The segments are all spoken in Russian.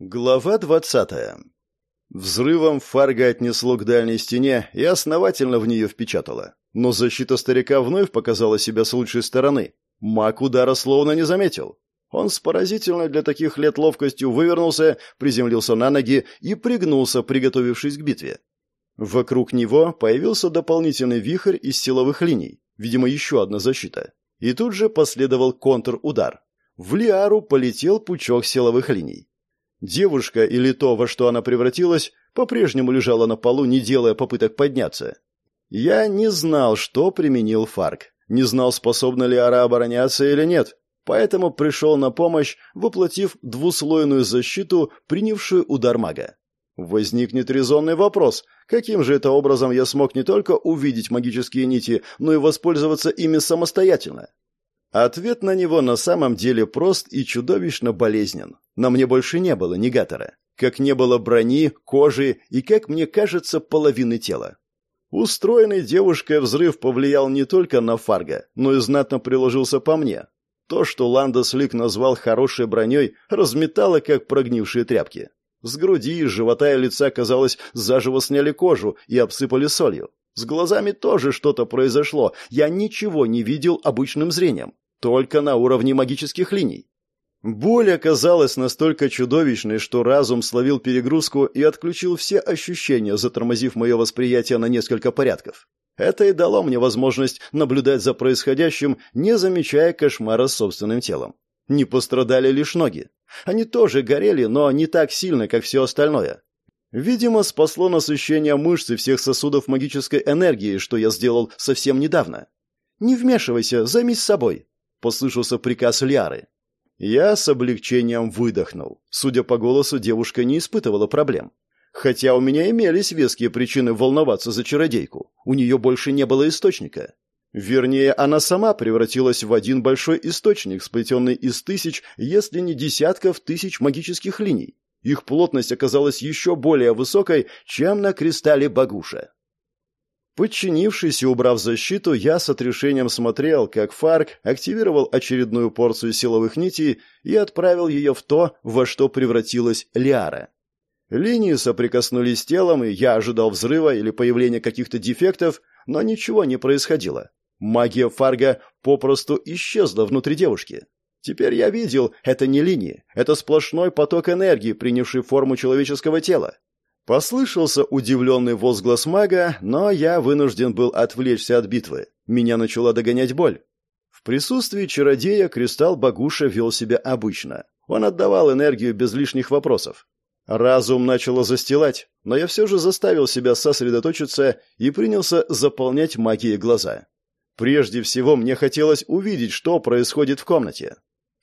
Глава двадцатая. Взрывом Фарго отнесло к дальней стене и основательно в нее впечатало. Но защита старика вновь показала себя с лучшей стороны. Маг удара словно не заметил. Он с поразительной для таких лет ловкостью вывернулся, приземлился на ноги и пригнулся, приготовившись к битве. Вокруг него появился дополнительный вихрь из силовых линий, видимо, еще одна защита. И тут же последовал контрудар. В Лиару полетел пучок силовых линий. Девушка или то, во что она превратилась, по-прежнему лежала на полу, не делая попыток подняться. Я не знал, что применил Фарк. Не знал, способна ли Ара обороняться или нет. Поэтому пришел на помощь, воплотив двуслойную защиту, принявшую удар мага. Возникнет резонный вопрос, каким же это образом я смог не только увидеть магические нити, но и воспользоваться ими самостоятельно? Ответ на него на самом деле прост и чудовищно болезнен. На мне больше не было негатора. Как не было брони, кожи и, как мне кажется, половины тела. Устроенный девушкой взрыв повлиял не только на Фарго, но и знатно приложился по мне. То, что Ландос Лик назвал хорошей броней, разметало, как прогнившие тряпки. С груди, живота и лица, казалось, заживо сняли кожу и обсыпали солью. С глазами тоже что-то произошло. Я ничего не видел обычным зрением, только на уровне магических линий. Боль оказалась настолько чудовищной, что разум словил перегрузку и отключил все ощущения, затормозив мое восприятие на несколько порядков. Это и дало мне возможность наблюдать за происходящим, не замечая кошмара с собственным телом. Не пострадали лишь ноги. Они тоже горели, но не так сильно, как все остальное. Видимо, спасло насыщение мышц и всех сосудов магической энергии, что я сделал совсем недавно. «Не вмешивайся, займись собой», — послышался приказ Лиары. Я с облегчением выдохнул. Судя по голосу, девушка не испытывала проблем. Хотя у меня имелись веские причины волноваться за чародейку. У нее больше не было источника. Вернее, она сама превратилась в один большой источник, сплетенный из тысяч, если не десятков тысяч магических линий. Их плотность оказалась еще более высокой, чем на кристалле Багуша. Подчинившись и убрав защиту, я с отрешением смотрел, как Фарк активировал очередную порцию силовых нитей и отправил ее в то, во что превратилась Лиара. Линии соприкоснулись с телом, и я ожидал взрыва или появления каких-то дефектов, но ничего не происходило. Магия Фарга попросту исчезла внутри девушки. Теперь я видел, это не линии, это сплошной поток энергии, принявший форму человеческого тела. Послышался удивленный возглас мага, но я вынужден был отвлечься от битвы. Меня начала догонять боль. В присутствии чародея кристалл Багуша вел себя обычно. Он отдавал энергию без лишних вопросов. Разум начало застилать, но я все же заставил себя сосредоточиться и принялся заполнять магией глаза. Прежде всего мне хотелось увидеть, что происходит в комнате.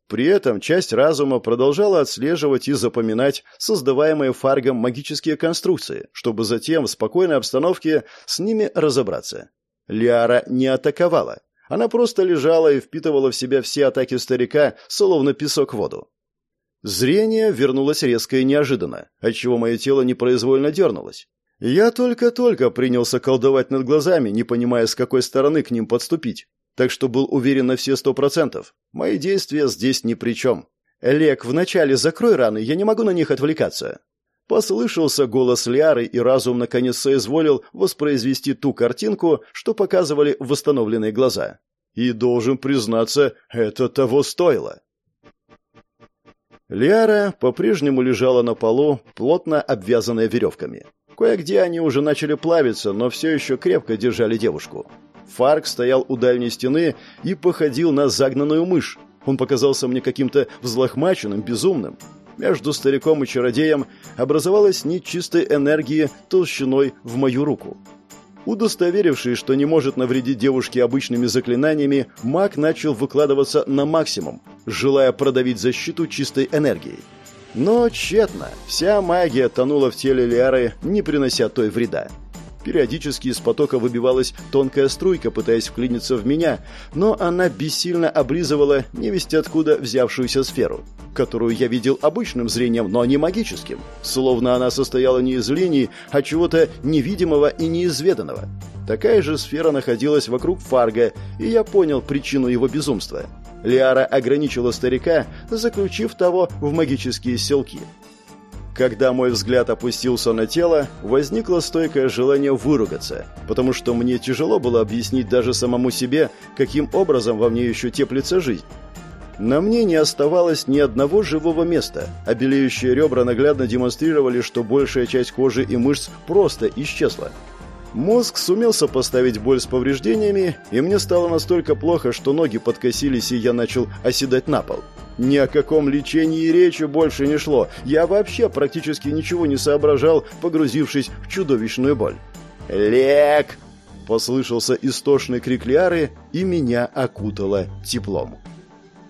При этом часть разума продолжала отслеживать и запоминать создаваемые Фаргом магические конструкции, чтобы затем в спокойной обстановке с ними разобраться. Лиара не атаковала. Она просто лежала и впитывала в себя все атаки старика, словно песок в воду. Зрение вернулось резко и неожиданно, отчего мое тело непроизвольно дернулось. Я только-только принялся колдовать над глазами, не понимая, с какой стороны к ним подступить так что был уверен на все сто процентов. Мои действия здесь ни при чем. «Лек, вначале закрой раны, я не могу на них отвлекаться». Послышался голос Лиары, и разум наконец соизволил воспроизвести ту картинку, что показывали восстановленные глаза. И, должен признаться, это того стоило. Лиара по-прежнему лежала на полу, плотно обвязанная веревками. Кое-где они уже начали плавиться, но все еще крепко держали девушку. Фарк стоял у дальней стены и походил на загнанную мышь. Он показался мне каким-то взлохмаченным, безумным. Между стариком и чародеем образовалась нить чистой энергии толщиной в мою руку. Удостоверившись, что не может навредить девушке обычными заклинаниями, маг начал выкладываться на максимум, желая продавить защиту чистой энергией. Но тщетно. Вся магия тонула в теле Лиары, не принося той вреда. Периодически из потока выбивалась тонкая струйка, пытаясь вклиниться в меня, но она бессильно облизывала невесть откуда взявшуюся сферу, которую я видел обычным зрением, но не магическим, словно она состояла не из линий, а чего-то невидимого и неизведанного. Такая же сфера находилась вокруг Фарга, и я понял причину его безумства. Лиара ограничила старика, заключив того в магические селки. Когда мой взгляд опустился на тело, возникло стойкое желание выругаться, потому что мне тяжело было объяснить даже самому себе, каким образом во мне еще теплится жизнь. На мне не оставалось ни одного живого места, а ребра наглядно демонстрировали, что большая часть кожи и мышц просто исчезла. Мозг сумел сопоставить боль с повреждениями, и мне стало настолько плохо, что ноги подкосились, и я начал оседать на пол. Ни о каком лечении речи больше не шло. Я вообще практически ничего не соображал, погрузившись в чудовищную боль. «Лек!» – послышался истошный крик Лиары, и меня окутало теплом.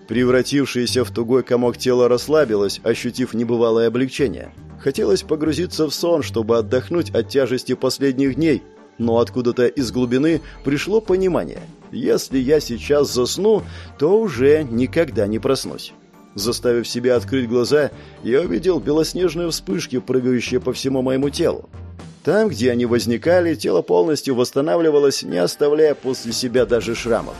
Превратившееся в тугой комок тело расслабилось, ощутив небывалое облегчение. Хотелось погрузиться в сон, чтобы отдохнуть от тяжести последних дней, но откуда-то из глубины пришло понимание. Если я сейчас засну, то уже никогда не проснусь. Заставив себя открыть глаза, я увидел белоснежные вспышки, прыгающие по всему моему телу. Там, где они возникали, тело полностью восстанавливалось, не оставляя после себя даже шрамов.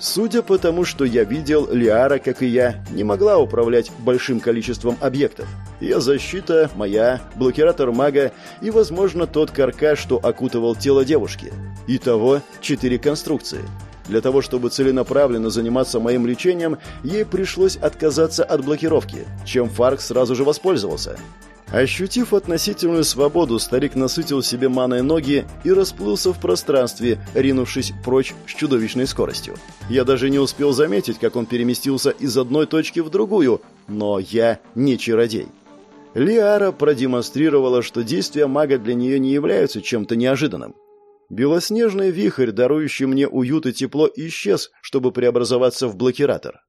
Судя по тому, что я видел, Лиара, как и я, не могла управлять большим количеством объектов. Ее защита, моя, блокиратор мага и, возможно, тот каркас, что окутывал тело девушки. Итого четыре конструкции. Для того, чтобы целенаправленно заниматься моим лечением, ей пришлось отказаться от блокировки, чем Фарк сразу же воспользовался. Ощутив относительную свободу, старик насытил себе маной ноги и расплылся в пространстве, ринувшись прочь с чудовищной скоростью. Я даже не успел заметить, как он переместился из одной точки в другую, но я не чародей. Лиара продемонстрировала, что действия мага для нее не являются чем-то неожиданным. Белоснежный вихрь, дарующий мне уют и тепло, исчез, чтобы преобразоваться в блокиратор.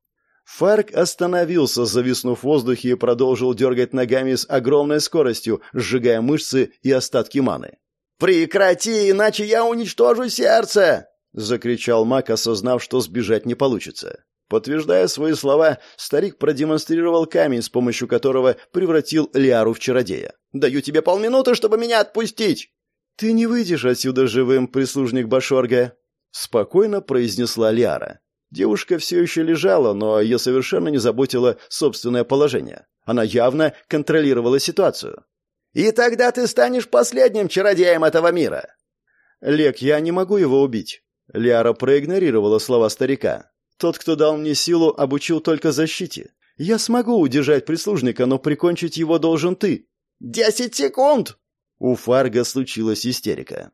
Фарк остановился, зависнув в воздухе, и продолжил дергать ногами с огромной скоростью, сжигая мышцы и остатки маны. «Прекрати, иначе я уничтожу сердце!» — закричал маг, осознав, что сбежать не получится. Подтверждая свои слова, старик продемонстрировал камень, с помощью которого превратил Лиару в чародея. «Даю тебе полминуты, чтобы меня отпустить!» «Ты не выйдешь отсюда живым, прислужник Башорга», — спокойно произнесла Лиара. Девушка все еще лежала, но ее совершенно не заботило собственное положение. Она явно контролировала ситуацию. «И тогда ты станешь последним чародеем этого мира!» «Лек, я не могу его убить». Лиара проигнорировала слова старика. «Тот, кто дал мне силу, обучил только защите. Я смогу удержать прислужника, но прикончить его должен ты». «Десять секунд!» У Фарга случилась истерика.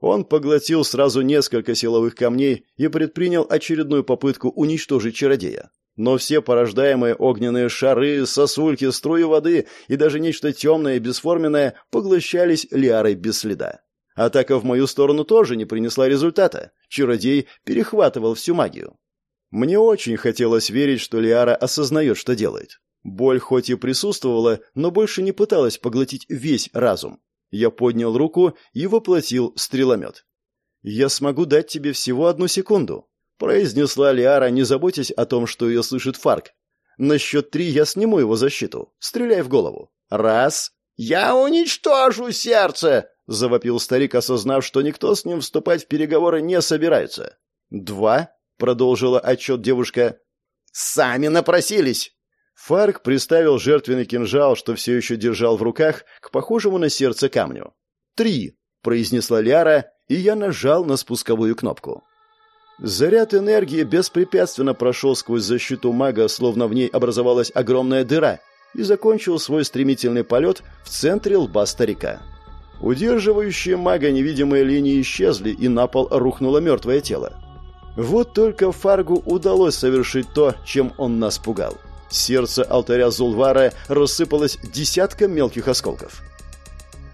Он поглотил сразу несколько силовых камней и предпринял очередную попытку уничтожить чародея. Но все порождаемые огненные шары, сосульки, струи воды и даже нечто темное и бесформенное поглощались Лиарой без следа. Атака в мою сторону тоже не принесла результата. Чародей перехватывал всю магию. Мне очень хотелось верить, что Лиара осознает, что делает. Боль хоть и присутствовала, но больше не пыталась поглотить весь разум. Я поднял руку и воплотил стреломет. «Я смогу дать тебе всего одну секунду», — произнесла Лиара, не заботясь о том, что ее слышит Фарк. «На счет три я сниму его защиту. Стреляй в голову. Раз. Я уничтожу сердце!» — завопил старик, осознав, что никто с ним вступать в переговоры не собирается. «Два», — продолжила отчет девушка. «Сами напросились!» Фарк приставил жертвенный кинжал, что все еще держал в руках, к похожему на сердце камню. «Три!» — произнесла Ляра, и я нажал на спусковую кнопку. Заряд энергии беспрепятственно прошел сквозь защиту мага, словно в ней образовалась огромная дыра, и закончил свой стремительный полет в центре лба старика. Удерживающие мага невидимые линии исчезли, и на пол рухнуло мертвое тело. Вот только Фаргу удалось совершить то, чем он нас пугал. Сердце алтаря Зулвара рассыпалось десятком мелких осколков.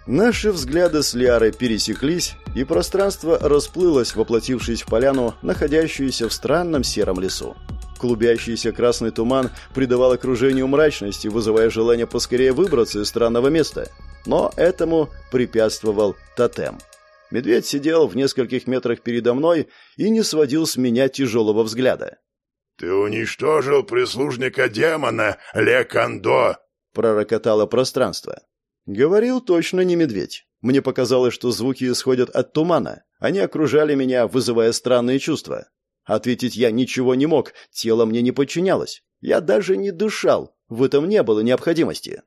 Наши взгляды с Лиарой пересеклись, и пространство расплылось, воплотившись в поляну, находящуюся в странном сером лесу. Клубящийся красный туман придавал окружению мрачности, вызывая желание поскорее выбраться из странного места. Но этому препятствовал тотем. Медведь сидел в нескольких метрах передо мной и не сводил с меня тяжелого взгляда. «Ты уничтожил прислужника демона, Лекандо!» — пророкотало пространство. Говорил точно не медведь. Мне показалось, что звуки исходят от тумана. Они окружали меня, вызывая странные чувства. Ответить я ничего не мог, тело мне не подчинялось. Я даже не дышал, в этом не было необходимости.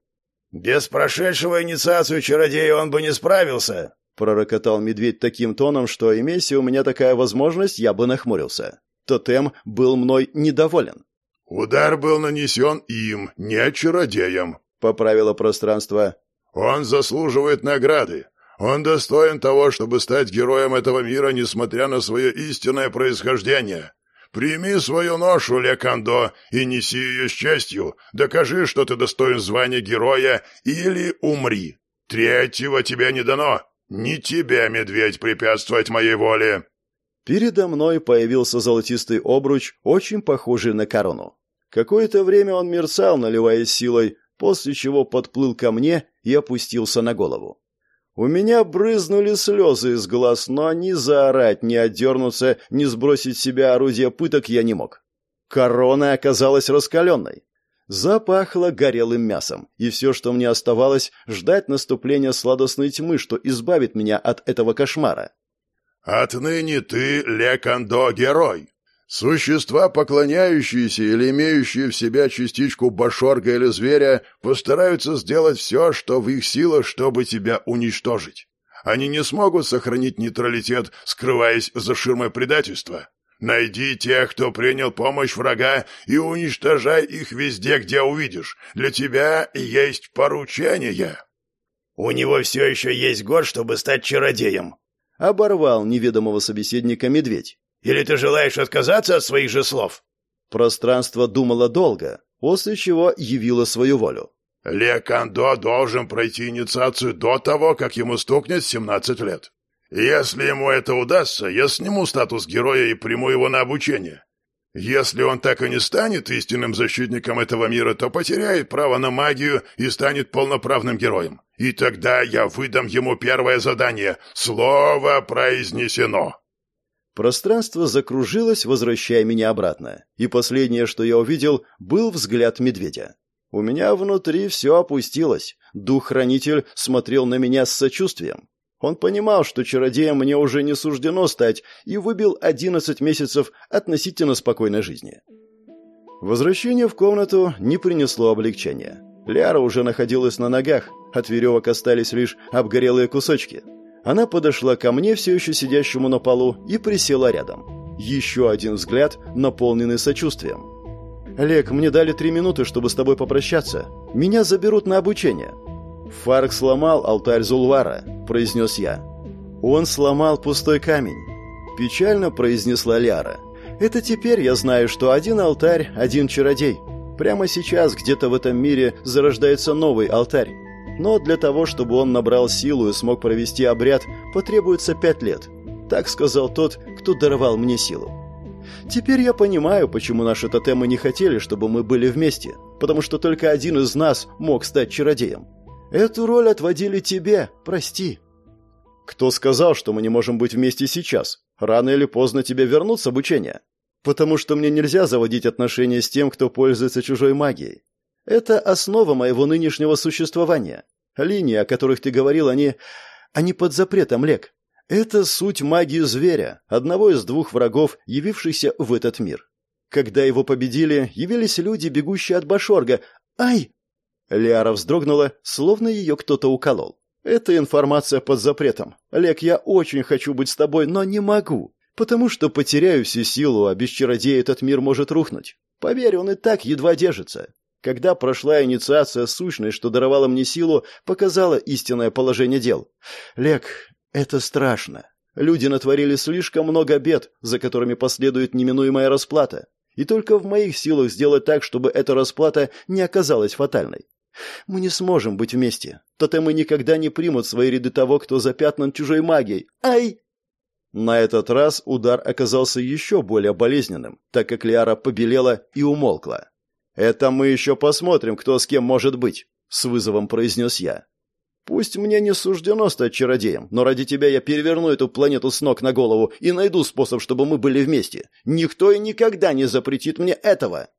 «Без прошедшего инициацию чародея он бы не справился», — пророкотал медведь таким тоном, что, имея у меня такая возможность, я бы нахмурился. Тотем был мной недоволен. «Удар был нанесен им, не чародеем», — поправило пространство. «Он заслуживает награды. Он достоин того, чтобы стать героем этого мира, несмотря на свое истинное происхождение. Прими свою ношу, Лекандо, и неси ее с честью. Докажи, что ты достоин звания героя, или умри. Третьего тебе не дано. Не тебе, медведь, препятствовать моей воле. Передо мной появился золотистый обруч, очень похожий на корону. Какое-то время он мерцал, наливаясь силой, после чего подплыл ко мне и опустился на голову. У меня брызнули слезы из глаз, но ни заорать, ни отдернуться, ни сбросить с себя орудие пыток я не мог. Корона оказалась раскаленной. Запахло горелым мясом, и все, что мне оставалось, ждать наступления сладостной тьмы, что избавит меня от этого кошмара. «Отныне ты, Лекандо, герой!» Существа, поклоняющиеся или имеющие в себя частичку башорга или зверя, постараются сделать все, что в их силах, чтобы тебя уничтожить. Они не смогут сохранить нейтралитет, скрываясь за ширмой предательства. Найди тех, кто принял помощь врага, и уничтожай их везде, где увидишь. Для тебя есть поручение. У него все еще есть год, чтобы стать чародеем. Оборвал неведомого собеседника медведь. Или ты желаешь отказаться от своих же слов?» Пространство думало долго, после чего явило свою волю. «Лекандо должен пройти инициацию до того, как ему стукнет 17 лет. Если ему это удастся, я сниму статус героя и приму его на обучение. Если он так и не станет истинным защитником этого мира, то потеряет право на магию и станет полноправным героем. И тогда я выдам ему первое задание. Слово произнесено. Пространство закружилось, возвращая меня обратно. И последнее, что я увидел, был взгляд медведя. У меня внутри все опустилось. Дух-хранитель смотрел на меня с сочувствием. Он понимал, что чародеем мне уже не суждено стать, и выбил одиннадцать месяцев относительно спокойной жизни. Возвращение в комнату не принесло облегчения. Ляра уже находилась на ногах, от веревок остались лишь обгорелые кусочки – она подошла ко мне, все еще сидящему на полу, и присела рядом. Еще один взгляд, наполненный сочувствием. «Олег, мне дали три минуты, чтобы с тобой попрощаться. Меня заберут на обучение». «Фарк сломал алтарь Зулвара», — произнес я. «Он сломал пустой камень», — печально произнесла Ляра. «Это теперь я знаю, что один алтарь — один чародей. Прямо сейчас где-то в этом мире зарождается новый алтарь. Но для того, чтобы он набрал силу и смог провести обряд, потребуется пять лет. Так сказал тот, кто даровал мне силу. Теперь я понимаю, почему наши тотемы не хотели, чтобы мы были вместе, потому что только один из нас мог стать чародеем. Эту роль отводили тебе, прости. Кто сказал, что мы не можем быть вместе сейчас? Рано или поздно тебе вернут с обучения. Потому что мне нельзя заводить отношения с тем, кто пользуется чужой магией. Это основа моего нынешнего существования. Линии, о которых ты говорил, они... они под запретом, Лек. Это суть магии зверя, одного из двух врагов, явившихся в этот мир. Когда его победили, явились люди, бегущие от Башорга. Ай! Лиара вздрогнула, словно ее кто-то уколол. Это информация под запретом. Лек, я очень хочу быть с тобой, но не могу, потому что потеряю всю силу, а без чародея этот мир может рухнуть. Поверь, он и так едва держится. Когда прошла инициация сущность, что даровала мне силу, показала истинное положение дел. Лек, это страшно. Люди натворили слишком много бед, за которыми последует неминуемая расплата. И только в моих силах сделать так, чтобы эта расплата не оказалась фатальной. Мы не сможем быть вместе. Тотемы никогда не примут свои ряды того, кто запятнан чужой магией. Ай! На этот раз удар оказался еще более болезненным, так как Лиара побелела и умолкла. «Это мы еще посмотрим, кто с кем может быть», — с вызовом произнес я. «Пусть мне не суждено стать чародеем, но ради тебя я переверну эту планету с ног на голову и найду способ, чтобы мы были вместе. Никто и никогда не запретит мне этого».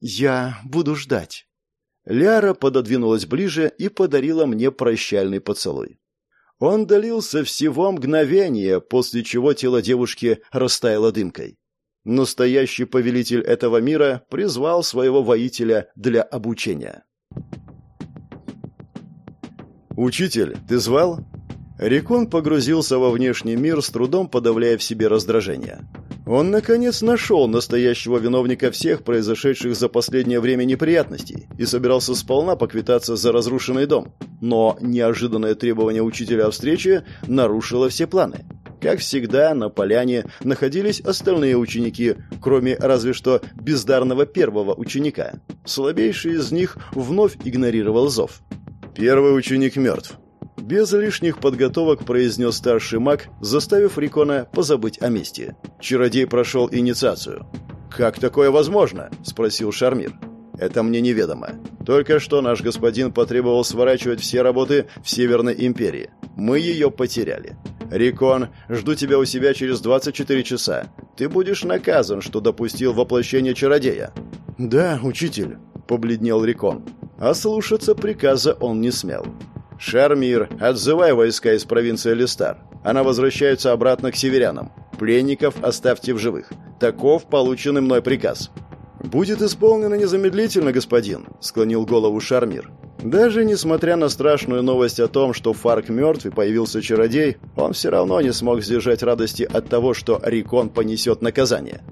«Я буду ждать». Ляра пододвинулась ближе и подарила мне прощальный поцелуй. Он долился всего мгновение, после чего тело девушки растаяло дымкой. Настоящий повелитель этого мира призвал своего воителя для обучения. «Учитель, ты звал?» Рекон погрузился во внешний мир, с трудом подавляя в себе раздражение. Он, наконец, нашел настоящего виновника всех произошедших за последнее время неприятностей и собирался сполна поквитаться за разрушенный дом. Но неожиданное требование учителя о встрече нарушило все планы. Как всегда, на поляне находились остальные ученики, кроме разве что бездарного первого ученика. Слабейший из них вновь игнорировал зов. «Первый ученик мертв», без лишних подготовок произнес старший маг, заставив Рикона позабыть о месте. Чародей прошел инициацию. «Как такое возможно?» – спросил Шармир. «Это мне неведомо. Только что наш господин потребовал сворачивать все работы в Северной Империи. Мы ее потеряли. Рикон, жду тебя у себя через 24 часа. Ты будешь наказан, что допустил воплощение чародея». «Да, учитель», — побледнел Рикон. А слушаться приказа он не смел. «Шармир, отзывай войска из провинции Листар. Она возвращается обратно к северянам. Пленников оставьте в живых. Таков полученный мной приказ». «Будет исполнено незамедлительно, господин», — склонил голову Шармир. Даже несмотря на страшную новость о том, что Фарк мертв и появился чародей, он все равно не смог сдержать радости от того, что Рикон понесет наказание.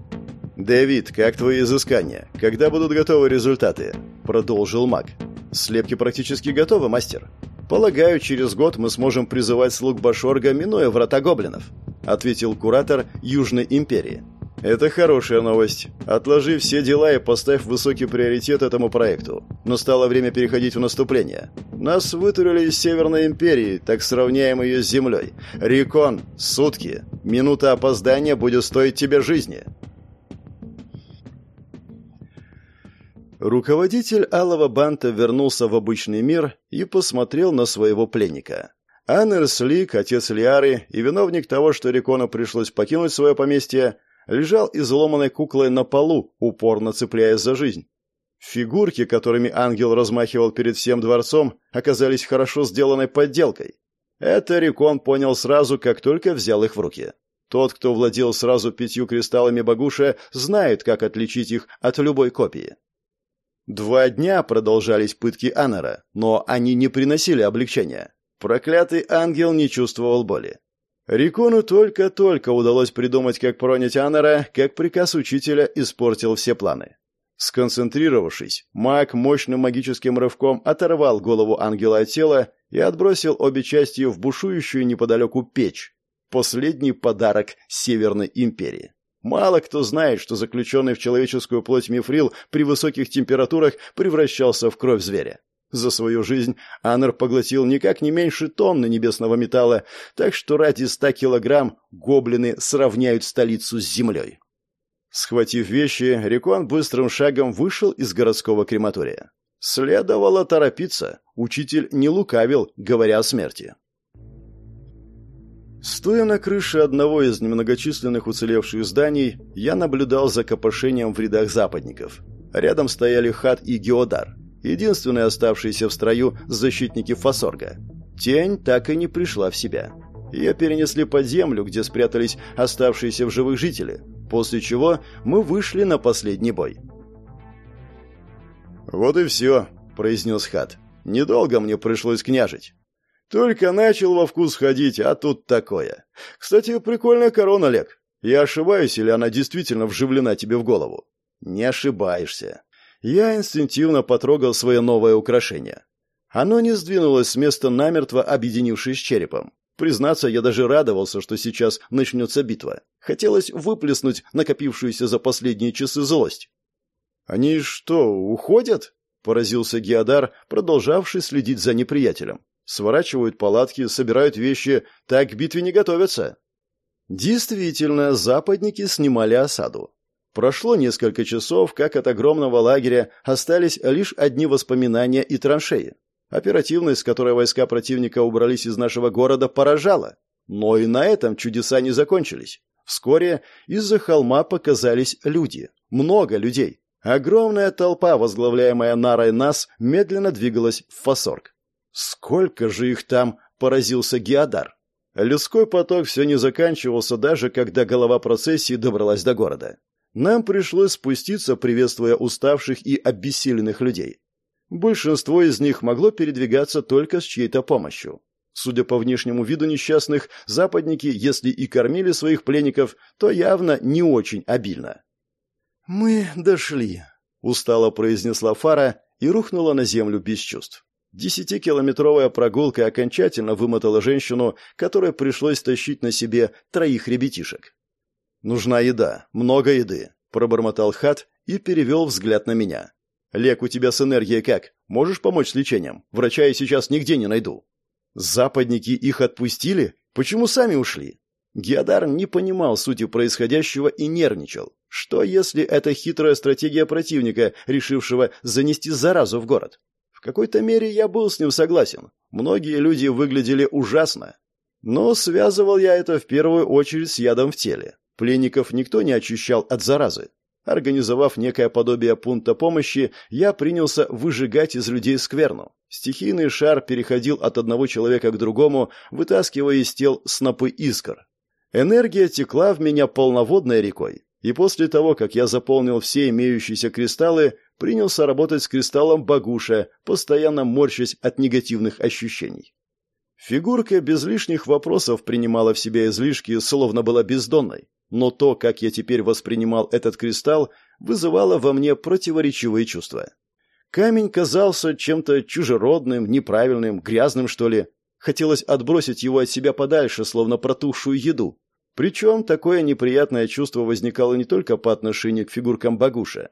«Дэвид, как твои изыскания? Когда будут готовы результаты?» — продолжил маг. «Слепки практически готовы, мастер. Полагаю, через год мы сможем призывать слуг Башорга, минуя врата гоблинов», — ответил куратор Южной Империи. «Это хорошая новость. Отложи все дела и поставь высокий приоритет этому проекту. Настало время переходить в наступление. Нас вытурили из Северной Империи, так сравняем ее с землей. Рикон, сутки. Минута опоздания будет стоить тебе жизни». Руководитель Алого Банта вернулся в обычный мир и посмотрел на своего пленника. Аннерс Лик, отец Лиары и виновник того, что Рикону пришлось покинуть свое поместье, лежал изломанной куклой на полу, упорно цепляясь за жизнь. Фигурки, которыми ангел размахивал перед всем дворцом, оказались хорошо сделанной подделкой. Это Рикон понял сразу, как только взял их в руки. Тот, кто владел сразу пятью кристаллами Багуша, знает, как отличить их от любой копии. Два дня продолжались пытки Аннера, но они не приносили облегчения. Проклятый ангел не чувствовал боли. Рикону только-только удалось придумать, как пронять Аннера, как приказ учителя испортил все планы. Сконцентрировавшись, маг мощным магическим рывком оторвал голову ангела от тела и отбросил обе части в бушующую неподалеку печь. Последний подарок Северной империи. Мало кто знает, что заключенный в человеческую плоть мифрил при высоких температурах превращался в кровь зверя. За свою жизнь Аннер поглотил никак не меньше тонны небесного металла, так что ради ста килограмм гоблины сравняют столицу с землей. Схватив вещи, Рекон быстрым шагом вышел из городского крематория. Следовало торопиться. Учитель не лукавил, говоря о смерти. Стоя на крыше одного из немногочисленных уцелевших зданий, я наблюдал за копошением в рядах западников. Рядом стояли Хат и Геодар, единственные оставшиеся в строю защитники Фасорга. Тень так и не пришла в себя. Ее перенесли под землю, где спрятались оставшиеся в живых жители, после чего мы вышли на последний бой. «Вот и все», — произнес Хат. «Недолго мне пришлось княжить. Только начал во вкус ходить, а тут такое. Кстати, прикольная корона, Олег. Я ошибаюсь, или она действительно вживлена тебе в голову? Не ошибаешься. Я инстинктивно потрогал свое новое украшение. Оно не сдвинулось с места намертво, объединившись с черепом. Признаться, я даже радовался, что сейчас начнется битва. Хотелось выплеснуть накопившуюся за последние часы злость. «Они что, уходят?» — поразился Геодар, продолжавший следить за неприятелем. Сворачивают палатки, собирают вещи, так к битве не готовятся. Действительно, западники снимали осаду. Прошло несколько часов, как от огромного лагеря остались лишь одни воспоминания и траншеи. Оперативность, с которой войска противника убрались из нашего города, поражала. Но и на этом чудеса не закончились. Вскоре из-за холма показались люди. Много людей. Огромная толпа, возглавляемая Нарой Нас, медленно двигалась в Фасорг. Сколько же их там, поразился Геодар. Людской поток все не заканчивался, даже когда голова процессии добралась до города. Нам пришлось спуститься, приветствуя уставших и обессиленных людей. Большинство из них могло передвигаться только с чьей-то помощью. Судя по внешнему виду несчастных, западники, если и кормили своих пленников, то явно не очень обильно. «Мы дошли», — устало произнесла Фара и рухнула на землю без чувств. Десятикилометровая прогулка окончательно вымотала женщину, которой пришлось тащить на себе троих ребятишек. «Нужна еда, много еды», — пробормотал Хат и перевел взгляд на меня. «Лек, у тебя с энергией как? Можешь помочь с лечением? Врача я сейчас нигде не найду». Западники их отпустили? Почему сами ушли? Геодар не понимал сути происходящего и нервничал. Что, если это хитрая стратегия противника, решившего занести заразу в город? Какой-то мере я был с ним согласен. Многие люди выглядели ужасно. Но связывал я это в первую очередь с ядом в теле. Пленников никто не очищал от заразы. Организовав некое подобие пункта помощи, я принялся выжигать из людей скверну. Стихийный шар переходил от одного человека к другому, вытаскивая из тел снопы искр. Энергия текла в меня полноводной рекой, и после того, как я заполнил все имеющиеся кристаллы, принялся работать с кристаллом Багуша, постоянно морщась от негативных ощущений. Фигурка без лишних вопросов принимала в себя излишки, словно была бездонной но то, как я теперь воспринимал этот кристалл, вызывало во мне противоречивые чувства. Камень казался чем-то чужеродным, неправильным, грязным, что ли. Хотелось отбросить его от себя подальше, словно протухшую еду. Причем такое неприятное чувство возникало не только по отношению к фигуркам Багуша.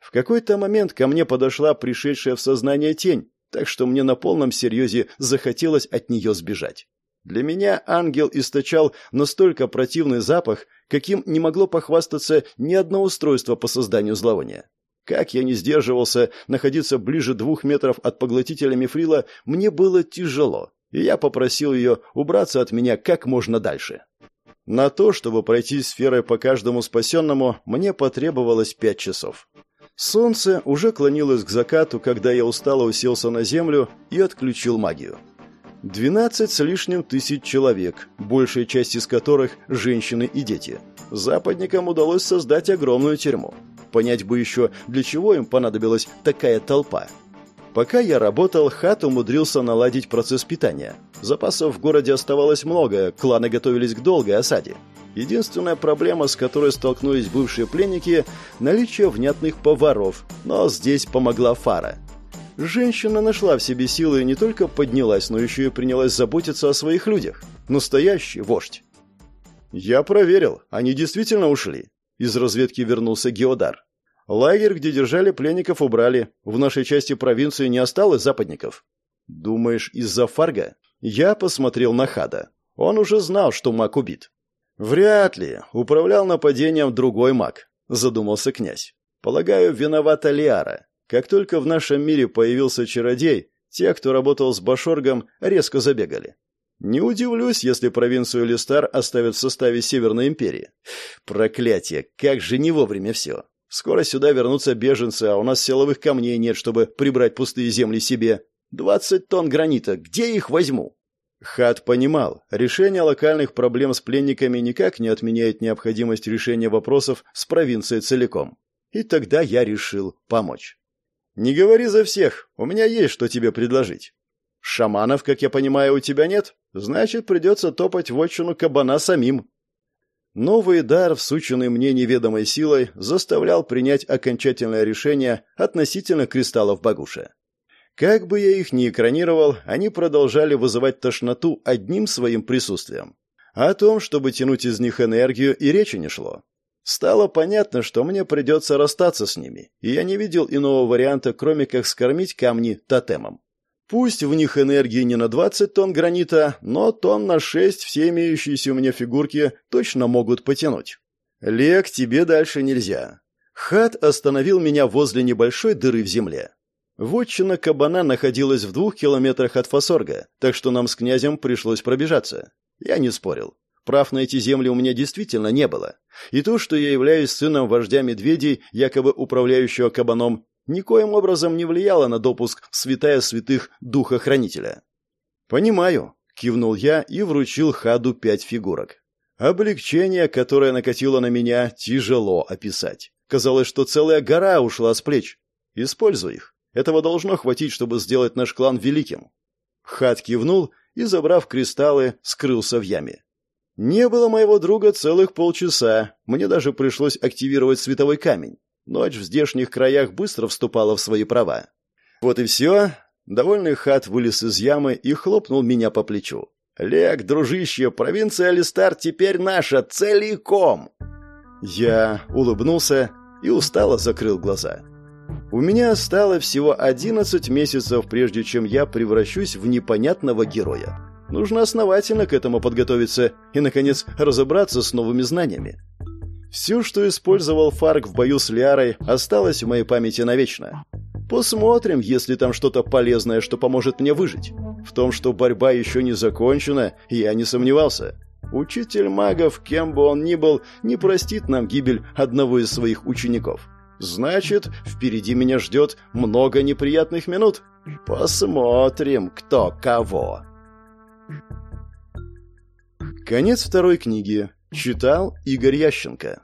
В какой-то момент ко мне подошла пришедшая в сознание тень, так что мне на полном серьезе захотелось от нее сбежать. Для меня ангел источал настолько противный запах, каким не могло похвастаться ни одно устройство по созданию зловония. Как я не сдерживался, находиться ближе двух метров от поглотителя мифрила мне было тяжело, и я попросил ее убраться от меня как можно дальше. На то, чтобы пройти сферой по каждому спасенному, мне потребовалось пять часов. Солнце уже клонилось к закату, когда я устало уселся на землю и отключил магию. Двенадцать с лишним тысяч человек, большая часть из которых – женщины и дети. Западникам удалось создать огромную тюрьму. Понять бы еще, для чего им понадобилась такая толпа. Пока я работал, Хат умудрился наладить процесс питания. Запасов в городе оставалось много, кланы готовились к долгой осаде. Единственная проблема, с которой столкнулись бывшие пленники – наличие внятных поваров, но здесь помогла Фара – Женщина нашла в себе силы и не только поднялась, но еще и принялась заботиться о своих людях. Настоящий вождь. Я проверил, они действительно ушли. Из разведки вернулся Геодар. Лагерь, где держали пленников, убрали. В нашей части провинции не осталось западников. Думаешь, из-за Фарга? Я посмотрел на Хада. Он уже знал, что маг убит. Вряд ли. Управлял нападением другой маг, задумался князь. Полагаю, виновата Лиара. Как только в нашем мире появился чародей, те, кто работал с Башоргом, резко забегали. Не удивлюсь, если провинцию Листар оставят в составе Северной империи. Проклятие, как же не вовремя все. Скоро сюда вернутся беженцы, а у нас силовых камней нет, чтобы прибрать пустые земли себе. Двадцать тонн гранита, где их возьму? Хат понимал, решение локальных проблем с пленниками никак не отменяет необходимость решения вопросов с провинцией целиком. И тогда я решил помочь. «Не говори за всех, у меня есть что тебе предложить». «Шаманов, как я понимаю, у тебя нет? Значит, придется топать в отчину кабана самим». Новый дар, всученный мне неведомой силой, заставлял принять окончательное решение относительно кристаллов Багуша. Как бы я их ни экранировал, они продолжали вызывать тошноту одним своим присутствием. О том, чтобы тянуть из них энергию, и речи не шло. Стало понятно, что мне придется расстаться с ними, и я не видел иного варианта, кроме как скормить камни тотемом. Пусть в них энергии не на 20 тонн гранита, но тонн на 6 все имеющиеся у меня фигурки точно могут потянуть. Лек, тебе дальше нельзя. Хат остановил меня возле небольшой дыры в земле. Вотчина кабана находилась в двух километрах от Фасорга, так что нам с князем пришлось пробежаться. Я не спорил. Прав на эти земли у меня действительно не было. И то, что я являюсь сыном вождя медведей, якобы управляющего кабаном, никоим образом не влияло на допуск святая святых духа-хранителя. «Понимаю», — кивнул я и вручил Хаду пять фигурок. Облегчение, которое накатило на меня, тяжело описать. Казалось, что целая гора ушла с плеч. Используй их. Этого должно хватить, чтобы сделать наш клан великим. Хат кивнул и, забрав кристаллы, скрылся в яме. Не было моего друга целых полчаса, мне даже пришлось активировать световой камень. Ночь в здешних краях быстро вступала в свои права. Вот и все. Довольный Хат вылез из ямы и хлопнул меня по плечу. «Лек, дружище, провинция Алистар теперь наша целиком!» Я улыбнулся и устало закрыл глаза. У меня осталось всего 11 месяцев, прежде чем я превращусь в непонятного героя. Нужно основательно к этому подготовиться и, наконец, разобраться с новыми знаниями. Все, что использовал Фарк в бою с Лиарой, осталось в моей памяти навечно. Посмотрим, если там что-то полезное, что поможет мне выжить. В том, что борьба еще не закончена, я не сомневался. Учитель магов, кем бы он ни был, не простит нам гибель одного из своих учеников. Значит, впереди меня ждет много неприятных минут. Посмотрим, кто кого. Конец второй книги. Читал Игорь Ященко.